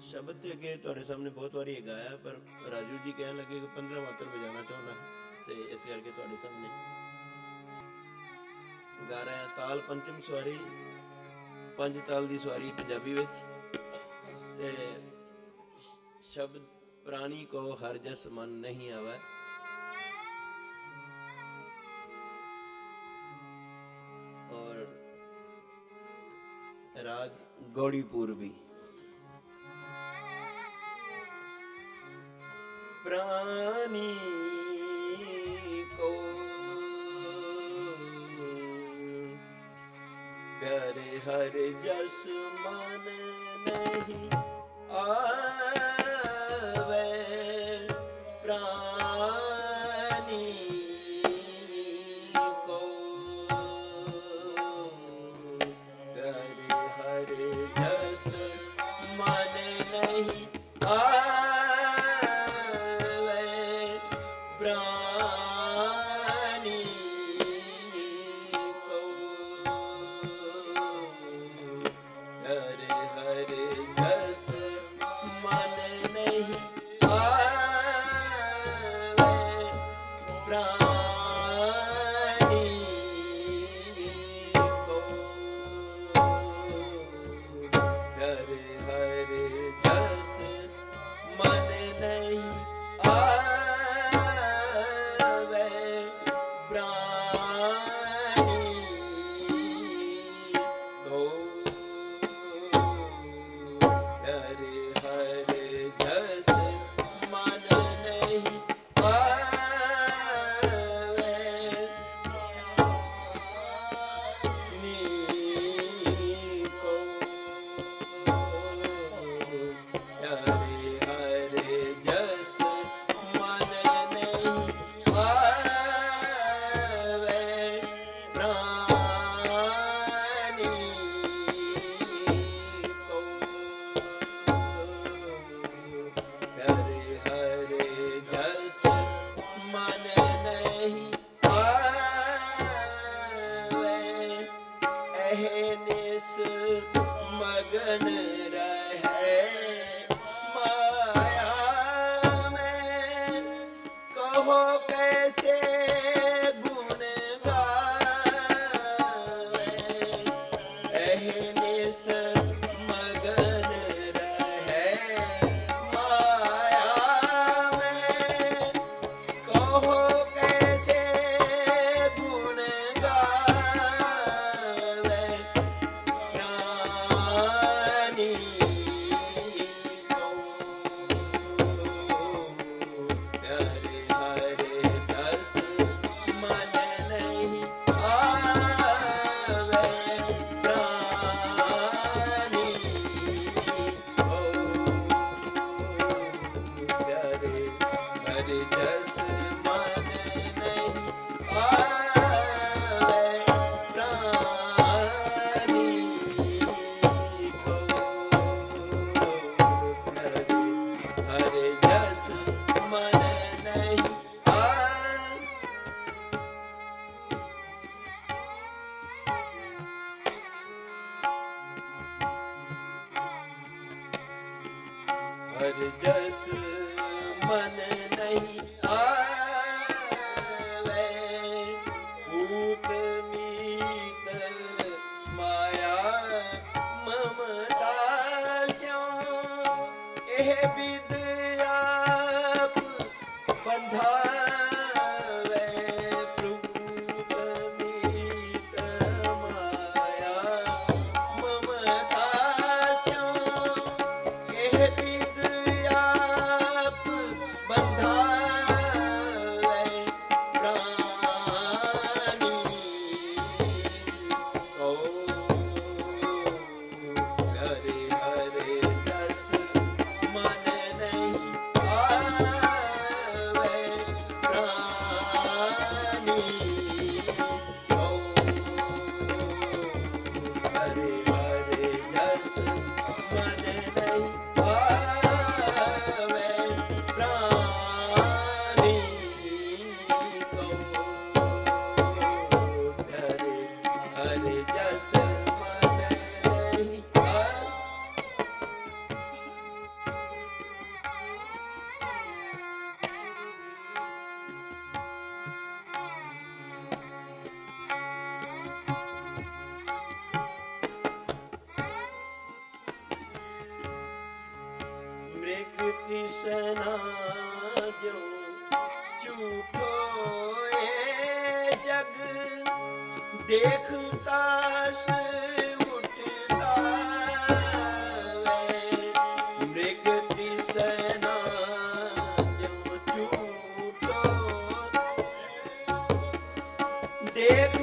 ਸ਼ਬਦ ਤੇ ਅੱਗੇ ਤੁਹਾਡੇ ਸਾਹਮਣੇ ਬਹੁਤ ਵਾਰੀ ਇਹ ਗਾਇਆ, ਪਰ ਰਾਜੂ ਜੀ ਕਹਿਣ ਲੱਗੇ ਕਿ 15 ਮਾਤਰ ਵਜਾਉਣਾ ਚਾਹੁੰਦਾ ਤੇ ਇਸ ਕਰਕੇ ਤੁਹਾਡੇ ਸਾਹਮਣੇ ਗਾ ਰਿਹਾ। ਤਾਲ ਪੰਚਮ ਸਵਾਰੀ, ਪੰਜ ਤਾਲ ਦੀ ਸਵਾਰੀ ਪੰਜਾਬੀ ਵਿੱਚ, ਤੇ ਸ਼ਬਦ ਪ੍ਰਾਣੀ ਕੋ ਹਰ ਜਸ ਮਨ ਨਹੀਂ ਆਵੇ। ਔਰ ਰਾਗ ਗੌੜੀ ਪੂਰਬੀ प्राणी को प्यारे हर जस मन नहीं आवे Hare Hare Krishna रहे ਹਰ ਜਸ ਮਨ ਨਹੀਂ देख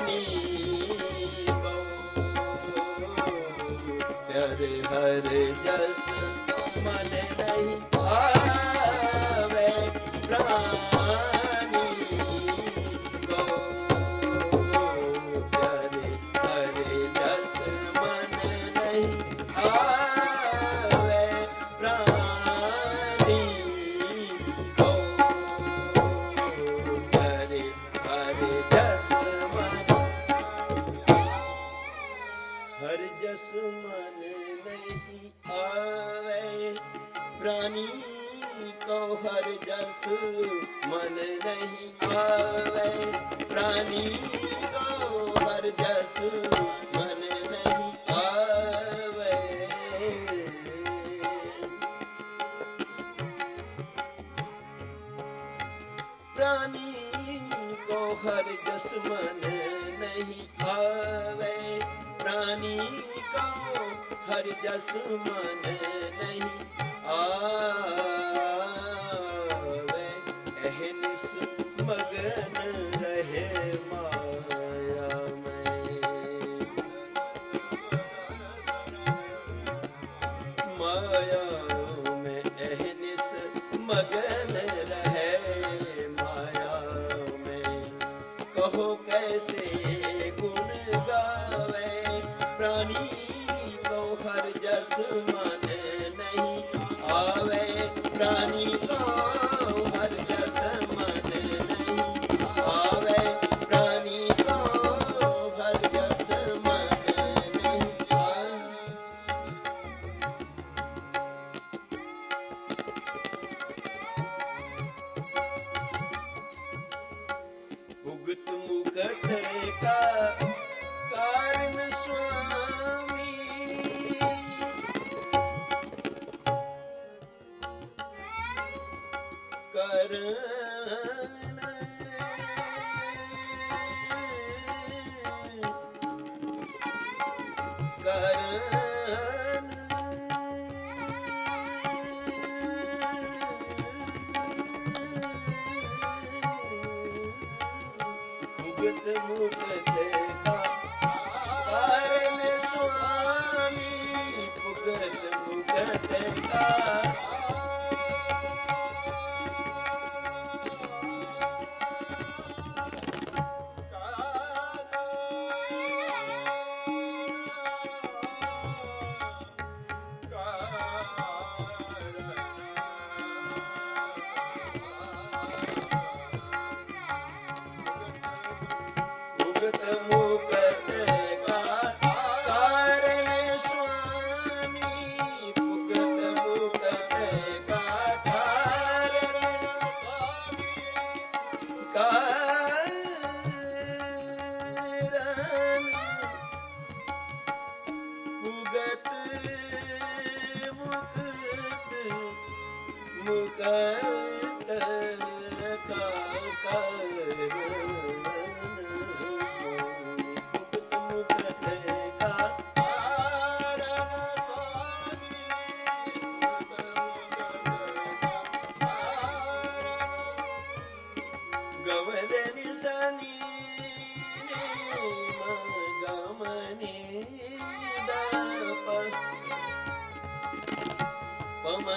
money. ਪ੍ਰਾਨੀ ਕਉ ਹਰ ਜਸ ਮਨ ਨਹੀਂ ਆਵੇ ਪ੍ਰਾਨੀ ਕਉ ਹਰ ਜਸ ਮਨ ਨਹੀਂ ਆਵੇ ਪ੍ਰਾਨੀ ਕਉ ਹਰ ਜਸ ਮਨ ਨਹੀਂ ਆਵੇ ਪ੍ਰਾਨੀ ਕਉ ਹਰ ਜਸ ਮਨ ਨਹੀਂ चरण ਸਿਮਰਤ ਮੂਰਤ ਸੇਖਾ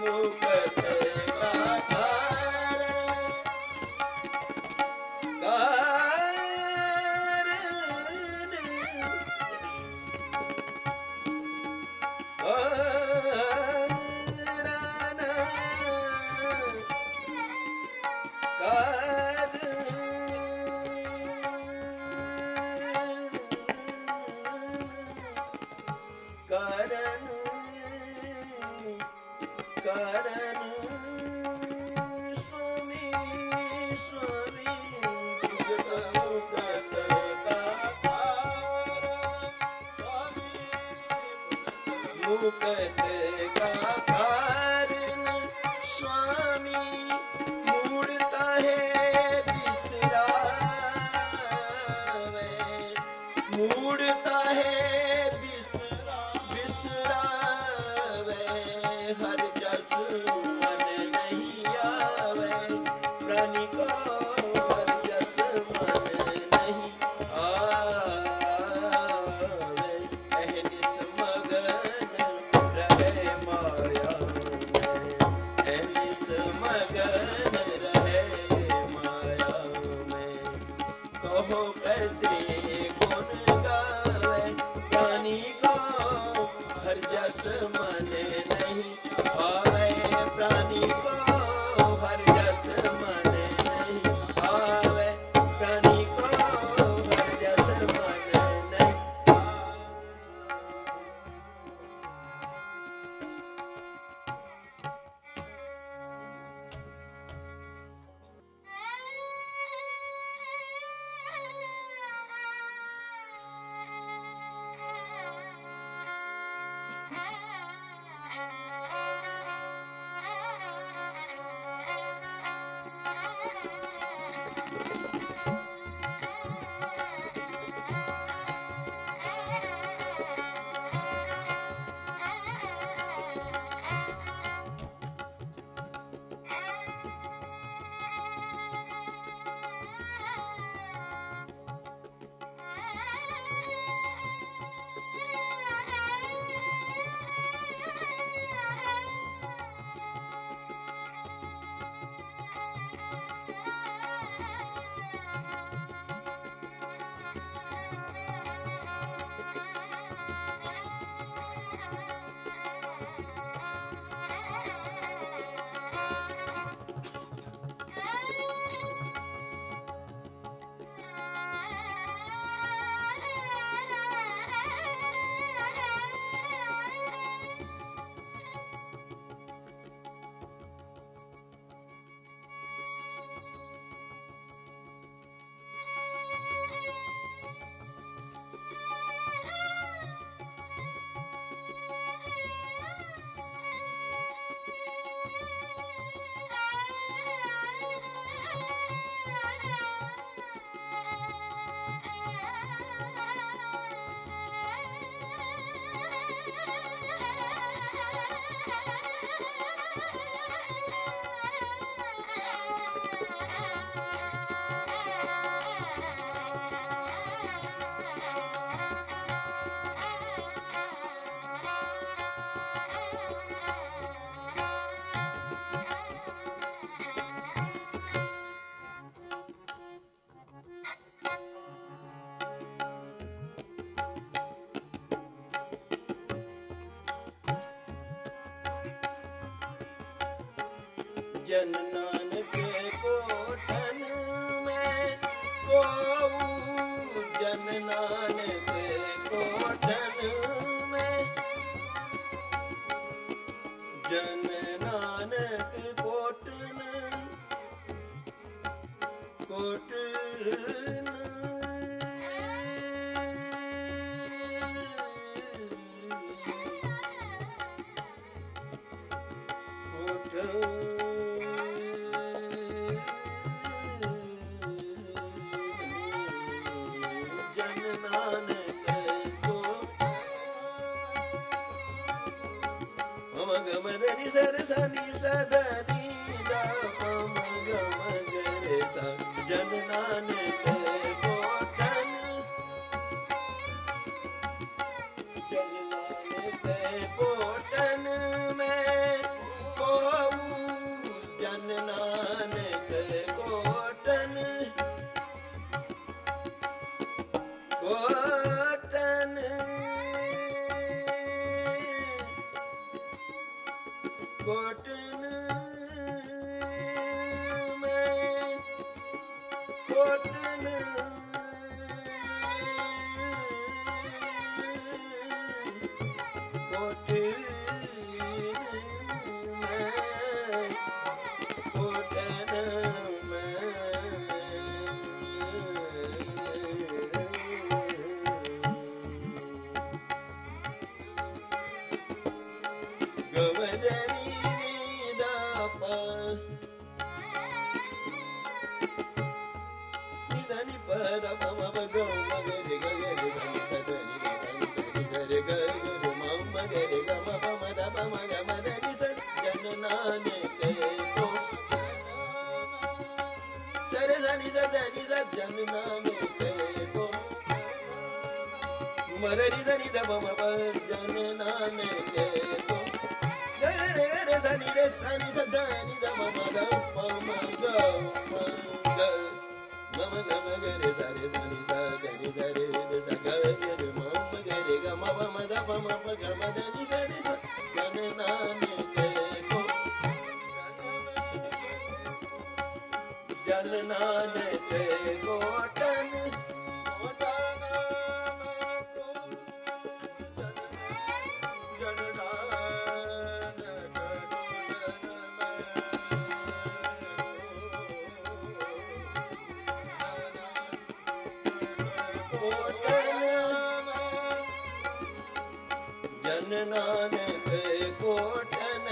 முகத்தை कहते ਜਨ ਨਾਨਕ ਕੋਟਨ ਮੈਂ ਕੋਉ ਜਨ ਨਾਨਕ ਕੋਟਨ ਮੈਂ ਜਨ ਨਾਨਕ ਕੋਟਨ ਕੋਟਨ ਜਨ ਨਾਨਕ ਕੋ ਗਰੇ ਗਰੇ ਧਨੀ ਰੇ ਸਨੀ ਸਦਨੀ ਦ ਮਮ ਦ ਪਮ ਗਮ ਗਮ ਗਰੇ ਸਰੇ ਧਨੀ ਸ ਗਰੇ ਗਰੇ ਰੇ ਸ ਗਰੇ ਮਮ ਗਰੇ ਗਮ ਪਮ ਦ ਪਮ ਪ ਗਮ ਦਨੀ ਸਰੀ ਸ ਜਨ ਨਾਨਕ ਕੋ ਜਨ ਨਾਨਕ ਕੋਟਨ ਜਨ ਨਾਨਕ ਕੋਟਨ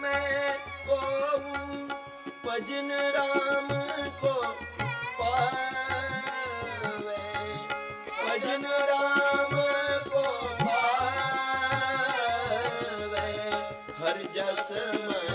ਮੈਂ ਕੋਉ ਭਜਨ ਰਾਮ ਕੋ ਪਾਵੇ ਭਜਨ ਰਾਮ ਕੋ ਪਾਵੇ, ਹਰ ਜਸ ਮਨ